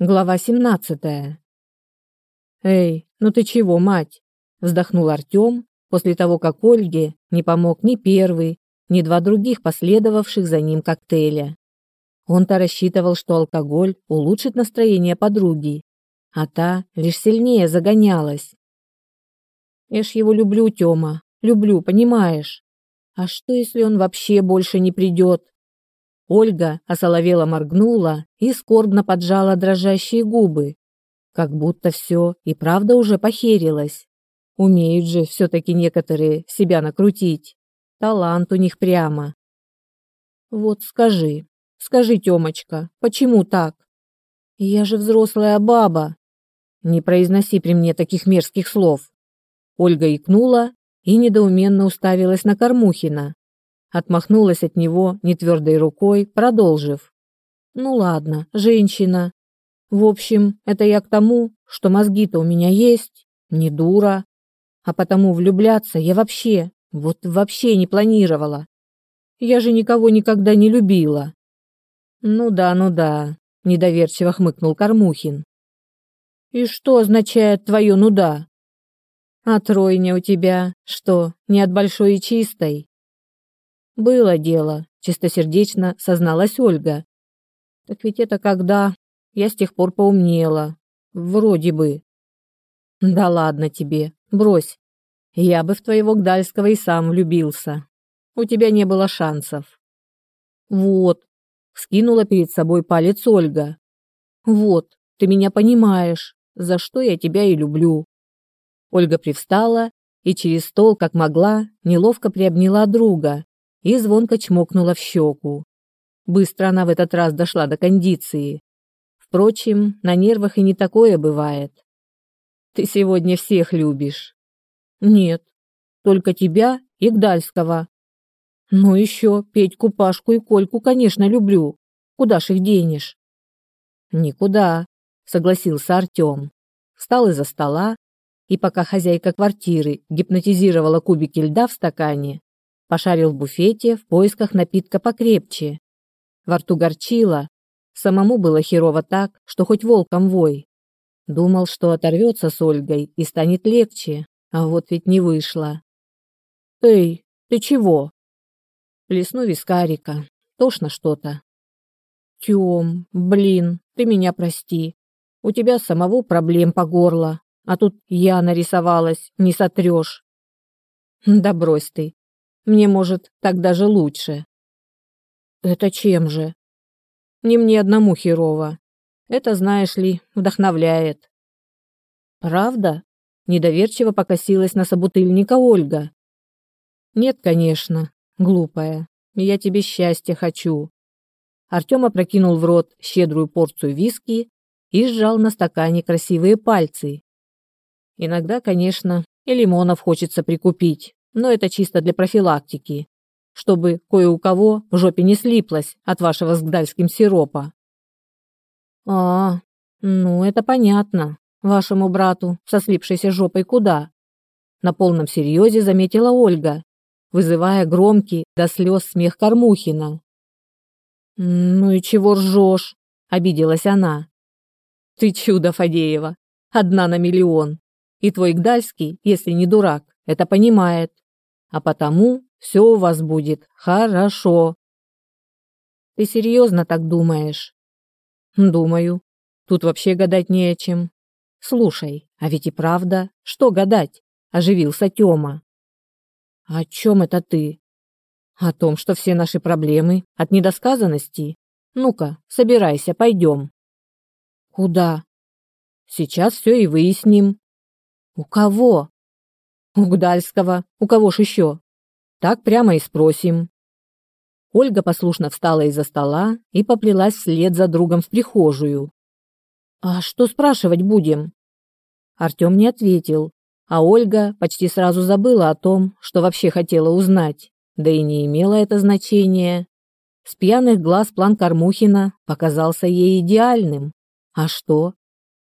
Глава 17. Эй, ну ты чего, мать? вздохнул Артём после того, как Ольге не помог ни первый, ни два других последовавших за ним коктейля. Он-то рассчитывал, что алкоголь улучшит настроение подруги, а та лишь сильнее загонялась. Я ж его люблю, Тёма, люблю, понимаешь? А что, если он вообще больше не придет? Ольга осоловела моргнула и скорбно поджала дрожащие губы, как будто все и правда уже похерилось. Умеют же все-таки некоторые себя накрутить. Талант у них прямо. Вот скажи, скажи, Тёмочка, почему так? Я же взрослая баба. Не произноси при мне таких мерзких слов. Ольга икнула и недоуменно уставилась на Кормухина, отмахнулась от него нетвердой рукой, продолжив. «Ну ладно, женщина. В общем, это я к тому, что мозги-то у меня есть, не дура. А потому влюбляться я вообще, вот вообще не планировала. Я же никого никогда не любила». «Ну да, ну да», — недоверчиво хмыкнул Кормухин. «И что означает твое «ну да»?» «А тройня у тебя, что, не от большой и чистой?» Было дело, чистосердечно созналась Ольга. Так ведь это когда я с тех пор поумнела. Вроде бы. Да ладно тебе, брось. Я бы в твоего Гдальского и сам влюбился. У тебя не было шансов. Вот, скинула перед собой палец Ольга. Вот, ты меня понимаешь, за что я тебя и люблю. Ольга привстала и через стол, как могла, неловко приобняла друга и звонко чмокнула в щеку. Быстро она в этот раз дошла до кондиции. Впрочем, на нервах и не такое бывает. Ты сегодня всех любишь. Нет, только тебя и Гдальского. Ну еще Петьку, Пашку и Кольку, конечно, люблю. Куда ж их денешь? Никуда, согласился Артем. Встал из-за стола, и пока хозяйка квартиры гипнотизировала кубики льда в стакане, Пошарил в буфете в поисках напитка покрепче. Во рту горчило. Самому было херово так, что хоть волком вой. Думал, что оторвется с Ольгой и станет легче, а вот ведь не вышло. «Эй, ты чего?» Плесну вискарика. Тошно что-то. «Тём, блин, ты меня прости. У тебя самого проблем по горло, а тут я нарисовалась, не сотрёшь». «Да брось ты, мне, может, так даже лучше. Это чем же? Не мне одному херово. Это, знаешь ли, вдохновляет. Правда? Недоверчиво покосилась на собутыльника Ольга. Нет, конечно, глупая. Я тебе счастья хочу. Артем опрокинул в рот щедрую порцию виски и сжал на стакане красивые пальцы. Иногда, конечно, и лимонов хочется прикупить но это чисто для профилактики, чтобы кое у кого в жопе не слиплось от вашего с гдальским сиропа. А, ну это понятно. Вашему брату со слипшейся жопой куда? На полном серьезе заметила Ольга, вызывая громкий до слез смех Кормухина. «Ну и чего ржешь?» — обиделась она. «Ты чудо, Фадеева, одна на миллион. И твой Гдальский, если не дурак, это понимает а потому все у вас будет хорошо. Ты серьезно так думаешь? Думаю. Тут вообще гадать не о чем. Слушай, а ведь и правда, что гадать? Оживился Тёма. О чем это ты? О том, что все наши проблемы от недосказанности. Ну-ка, собирайся, пойдем. Куда? Сейчас все и выясним. У кого? У Гдальского. У кого ж еще? Так прямо и спросим. Ольга послушно встала из-за стола и поплелась вслед за другом в прихожую. А что спрашивать будем? Артем не ответил, а Ольга почти сразу забыла о том, что вообще хотела узнать, да и не имело это значения. С пьяных глаз план Кормухина показался ей идеальным. А что?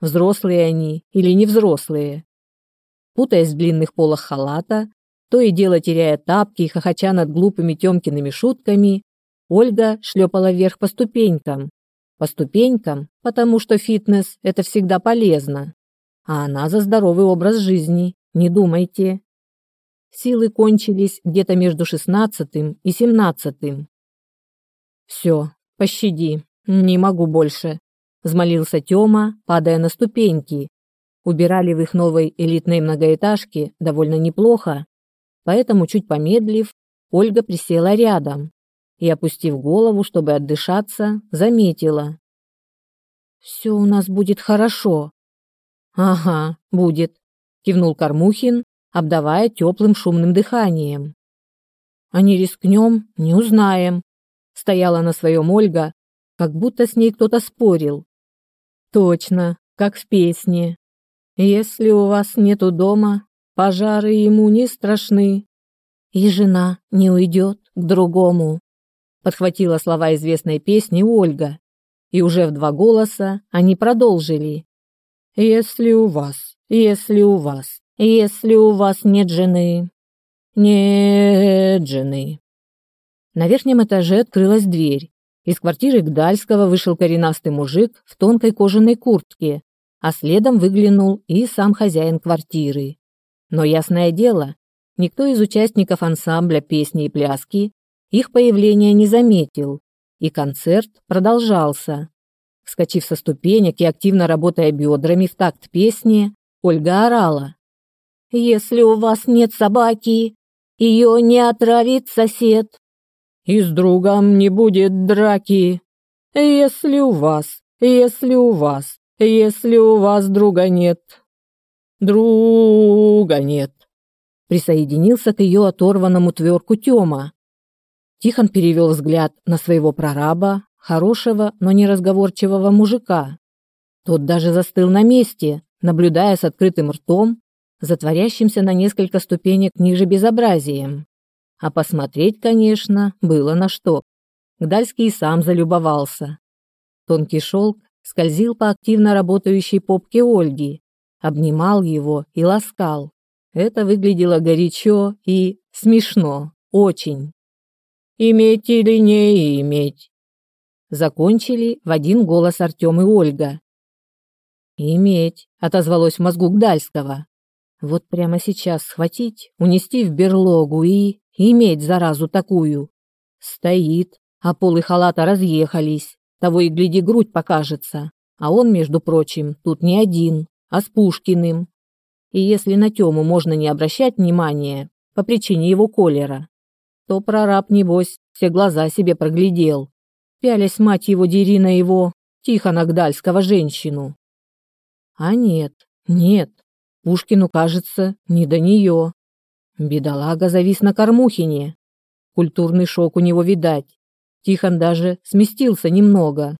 Взрослые они или не взрослые? Путаясь в длинных полах халата, то и дело теряя тапки и хохоча над глупыми Тёмкиными шутками, Ольга шлепала вверх по ступенькам, По ступенькам, потому что фитнес – это всегда полезно. А она за здоровый образ жизни, не думайте. Силы кончились где-то между шестнадцатым и семнадцатым. «Все, пощади, не могу больше», – взмолился Тёма, падая на ступеньки. Убирали в их новой элитной многоэтажке довольно неплохо, поэтому, чуть помедлив, Ольга присела рядом и, опустив голову, чтобы отдышаться, заметила. «Все у нас будет хорошо». «Ага, будет», – кивнул Кормухин, обдавая теплым шумным дыханием. «А не рискнем, не узнаем», – стояла на своем Ольга, как будто с ней кто-то спорил. «Точно, как в песне. Если у вас нету дома, пожары ему не страшны, и жена не уйдет к другому», – подхватила слова известной песни Ольга, и уже в два голоса они продолжили. «Если у вас, если у вас, если у вас нет жены, нет жены». На верхнем этаже открылась дверь. Из квартиры Гдальского вышел коренастый мужик в тонкой кожаной куртке, а следом выглянул и сам хозяин квартиры. Но ясное дело, никто из участников ансамбля песни и пляски их появления не заметил, и концерт продолжался. Вскочив со ступенек и активно работая бедрами в такт песни, Ольга орала. «Если у вас нет собаки, ее не отравит сосед. И с другом не будет драки. Если у вас, если у вас, если у вас друга нет. Друга нет». Присоединился к ее оторванному тверку Тёма, Тихон перевел взгляд на своего прораба, хорошего, но неразговорчивого мужика. Тот даже застыл на месте, наблюдая с открытым ртом, затворящимся на несколько ступенек ниже безобразием. А посмотреть, конечно, было на что. Гдальский и сам залюбовался. Тонкий шелк скользил по активно работающей попке Ольги, обнимал его и ласкал. Это выглядело горячо и смешно, очень иметь или не иметь. Закончили в один голос Артем и Ольга. «Иметь», — отозвалось в мозгу Гдальского. «Вот прямо сейчас схватить, унести в берлогу и... иметь заразу такую. Стоит, а полы халата разъехались, того и гляди грудь покажется. А он, между прочим, тут не один, а с Пушкиным. И если на Тему можно не обращать внимания по причине его колера, то прораб, небось, все глаза себе проглядел, пялясь мать его дери на его, Тихона Гдальского женщину. А нет, нет, Пушкину, кажется, не до нее. Бедолага завис на кормухине. Культурный шок у него видать. Тихон даже сместился немного.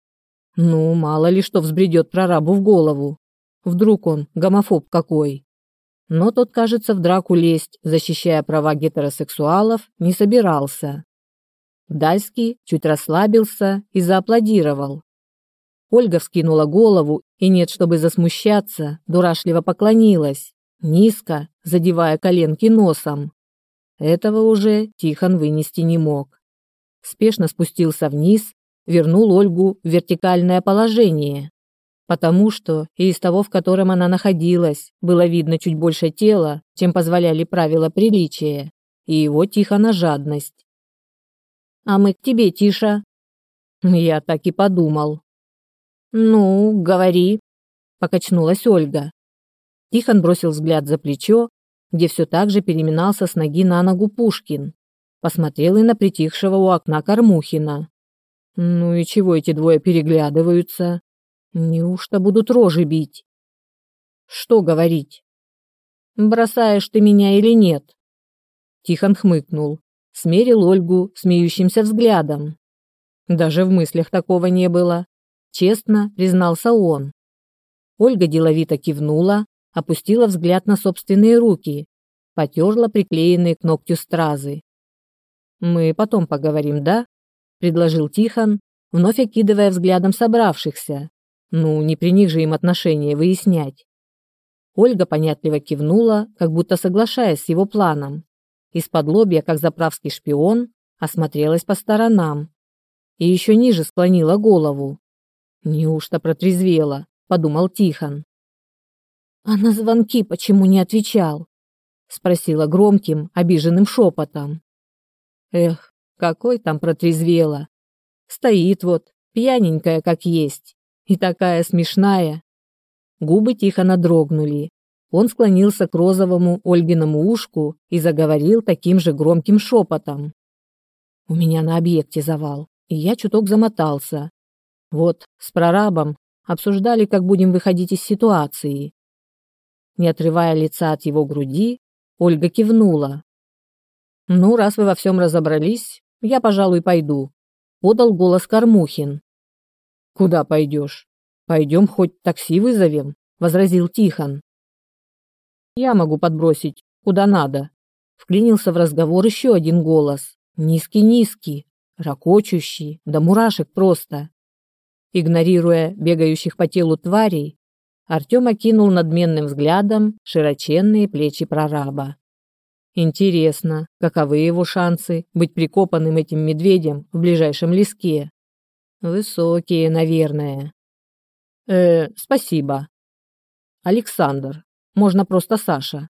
Ну, мало ли что взбредет прорабу в голову. Вдруг он гомофоб какой но тот, кажется, в драку лезть, защищая права гетеросексуалов, не собирался. Дальский чуть расслабился и зааплодировал. Ольга вскинула голову и нет, чтобы засмущаться, дурашливо поклонилась, низко, задевая коленки носом. Этого уже Тихон вынести не мог. Спешно спустился вниз, вернул Ольгу в вертикальное положение потому что и из того, в котором она находилась, было видно чуть больше тела, чем позволяли правила приличия, и его тихо на жадность. «А мы к тебе, Тиша». Я так и подумал. «Ну, говори», — покачнулась Ольга. Тихон бросил взгляд за плечо, где все так же переминался с ноги на ногу Пушкин. Посмотрел и на притихшего у окна Кормухина. Ну и чего эти двое переглядываются? Неужто будут рожи бить? Что говорить? Бросаешь ты меня или нет? Тихон хмыкнул, смерил Ольгу смеющимся взглядом. Даже в мыслях такого не было. Честно признался он. Ольга деловито кивнула, опустила взгляд на собственные руки, потерла приклеенные к ногтю стразы. «Мы потом поговорим, да?» – предложил Тихон, вновь окидывая взглядом собравшихся. Ну, не при них же им отношения выяснять. Ольга понятливо кивнула, как будто соглашаясь с его планом. Из-под лобья, как заправский шпион, осмотрелась по сторонам. И еще ниже склонила голову. Неужто протрезвела, подумал Тихон. А на звонки почему не отвечал? спросила громким, обиженным шепотом. Эх, какой там протрезвела. Стоит вот, пьяненькая как есть, и такая смешная. Губы Тихона дрогнули. Он склонился к розовому Ольгиному ушку и заговорил таким же громким шепотом. У меня на объекте завал, и я чуток замотался. Вот, с прорабом обсуждали, как будем выходить из ситуации. Не отрывая лица от его груди, Ольга кивнула. «Ну, раз вы во всем разобрались, я, пожалуй, пойду», — подал голос Кормухин. «Куда пойдешь? Пойдем хоть такси вызовем», — возразил Тихон. «Я могу подбросить, куда надо», — вклинился в разговор еще один голос. Низкий-низкий, ракочущий, до мурашек просто. Игнорируя бегающих по телу тварей, Артем окинул надменным взглядом широченные плечи прораба. Интересно, каковы его шансы быть прикопанным этим медведем в ближайшем леске? Высокие, наверное. Э, спасибо. Александр. Можно просто Саша.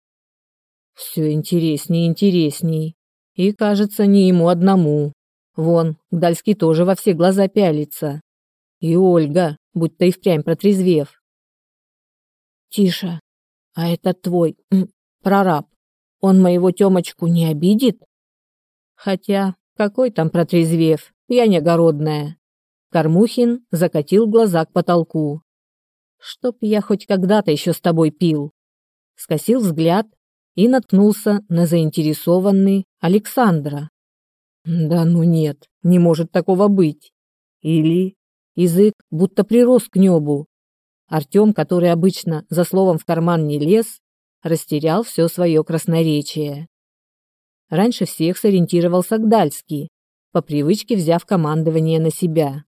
Все интересней и интересней. И, кажется, не ему одному. Вон, Гдальский тоже во все глаза пялится. И Ольга, будто и впрямь протрезвев. Тише. А это твой прораб. Он моего Тёмочку не обидит? Хотя, какой там протрезвев, я не огородная. Кормухин закатил глаза к потолку. Чтоб я хоть когда-то еще с тобой пил. Скосил взгляд и наткнулся на заинтересованный Александра. Да ну нет, не может такого быть. Или язык будто прирос к небу. Артем, который обычно за словом в карман не лез, растерял все свое красноречие. Раньше всех сориентировался Гдальский, по привычке взяв командование на себя.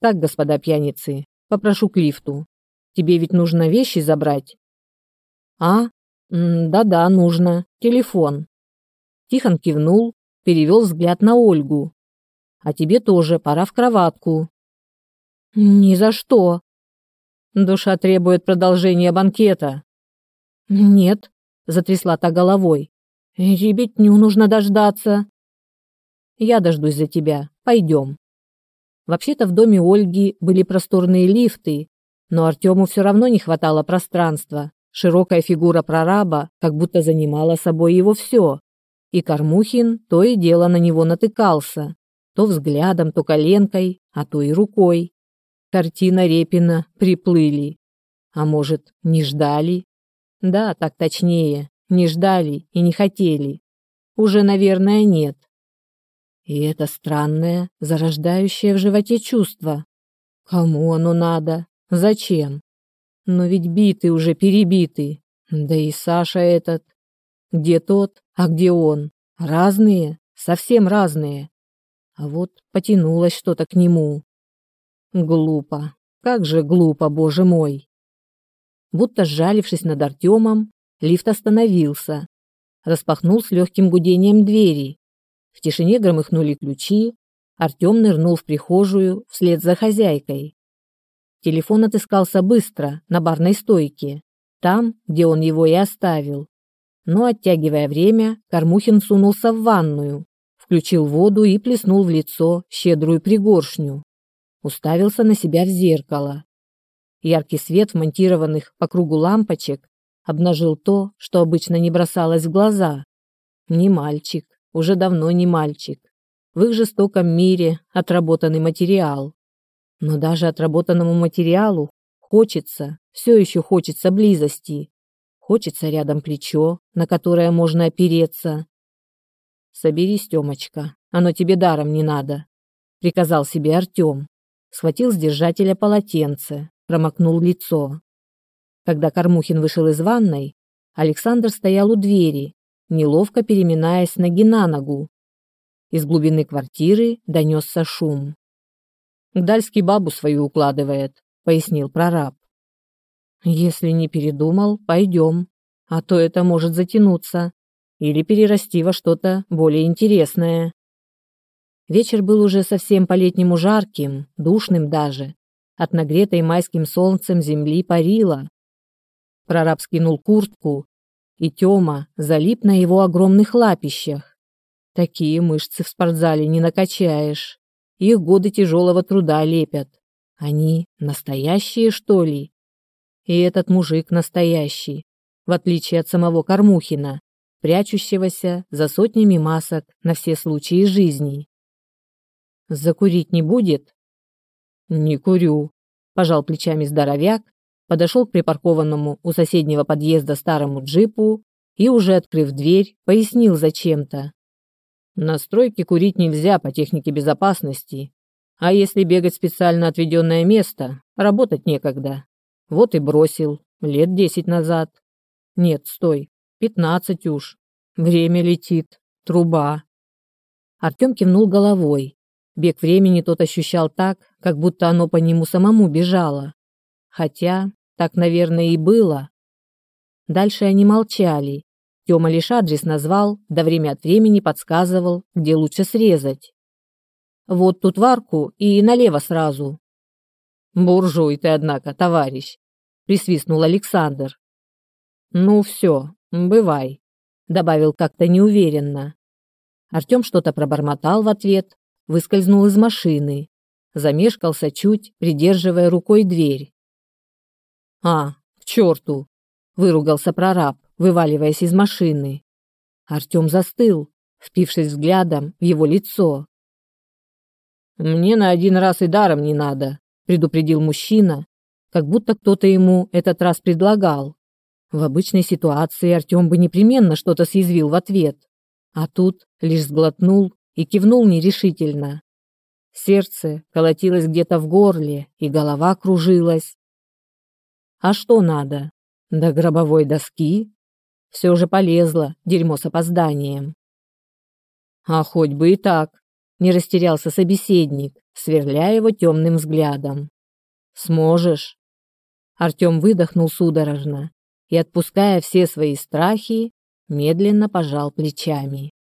«Так, господа пьяницы, попрошу к лифту. Тебе ведь нужно вещи забрать?» «А, «Да-да, нужно. Телефон». Тихон кивнул, перевел взгляд на Ольгу. «А тебе тоже пора в кроватку». «Ни за что». «Душа требует продолжения банкета». «Нет», — затрясла та головой. «Ребятню нужно дождаться». «Я дождусь за тебя. Пойдем». Вообще-то в доме Ольги были просторные лифты, но Артему все равно не хватало пространства. Широкая фигура прораба как будто занимала собой его все, и Кормухин то и дело на него натыкался, то взглядом, то коленкой, а то и рукой. Картина Репина приплыли. А может, не ждали? Да, так точнее, не ждали и не хотели. Уже, наверное, нет. И это странное, зарождающее в животе чувство. Кому оно надо? Зачем? Но ведь битый уже перебитый. Да и Саша этот. Где тот, а где он? Разные, совсем разные. А вот потянулось что-то к нему. Глупо. Как же глупо, боже мой. Будто сжалившись над Артемом, лифт остановился. Распахнул с легким гудением двери. В тишине громыхнули ключи. Артем нырнул в прихожую вслед за хозяйкой. Телефон отыскался быстро, на барной стойке, там, где он его и оставил. Но, оттягивая время, Кормухин сунулся в ванную, включил воду и плеснул в лицо щедрую пригоршню. Уставился на себя в зеркало. Яркий свет вмонтированных по кругу лампочек обнажил то, что обычно не бросалось в глаза. Не мальчик, уже давно не мальчик. В их жестоком мире отработанный материал. Но даже отработанному материалу хочется, все еще хочется близости. Хочется рядом плечо, на которое можно опереться. «Соберись, Тёмочка, оно тебе даром не надо», — приказал себе Артём. Схватил с держателя полотенце, промокнул лицо. Когда Кормухин вышел из ванной, Александр стоял у двери, неловко переминаясь ноги на ногу. Из глубины квартиры донесся шум. Гдальский бабу свою укладывает, пояснил прораб. Если не передумал, пойдем, а то это может затянуться или перерасти во что-то более интересное. Вечер был уже совсем по-летнему жарким, душным даже. От нагретой майским солнцем земли парила. Прораб скинул куртку, и Тёма залип на его огромных лапищах. Такие мышцы в спортзале не накачаешь. Их годы тяжелого труда лепят. Они настоящие, что ли? И этот мужик настоящий, в отличие от самого Кормухина, прячущегося за сотнями масок на все случаи жизни. Закурить не будет? Не курю, пожал плечами здоровяк, подошел к припаркованному у соседнего подъезда старому джипу и, уже открыв дверь, пояснил зачем-то. На стройке курить нельзя по технике безопасности, а если бегать специально отведенное место, работать некогда. Вот и бросил, лет десять назад. Нет, стой, пятнадцать уж. Время летит, труба. Артем кивнул головой. Бег времени тот ощущал так, как будто оно по нему самому бежало. Хотя, так, наверное, и было. Дальше они молчали. Тёма лишь адрес назвал, да время от времени подсказывал, где лучше срезать. Вот тут в арку и налево сразу. Буржуй ты, однако, товарищ, присвистнул Александр. Ну все, бывай, добавил как-то неуверенно. Артем что-то пробормотал в ответ, выскользнул из машины, замешкался чуть, придерживая рукой дверь. А, к черту! выругался прораб, вываливаясь из машины. Артем застыл, впившись взглядом в его лицо. Мне на один раз и даром не надо, предупредил мужчина, как будто кто-то ему этот раз предлагал. В обычной ситуации Артем бы непременно что-то съязвил в ответ, а тут лишь сглотнул и кивнул нерешительно. Сердце колотилось где-то в горле, и голова кружилась. А что надо? До гробовой доски? Все же полезло, дерьмо с опозданием. А хоть бы и так, не растерялся собеседник, сверляя его темным взглядом. Сможешь? Артем выдохнул судорожно и, отпуская все свои страхи, медленно пожал плечами.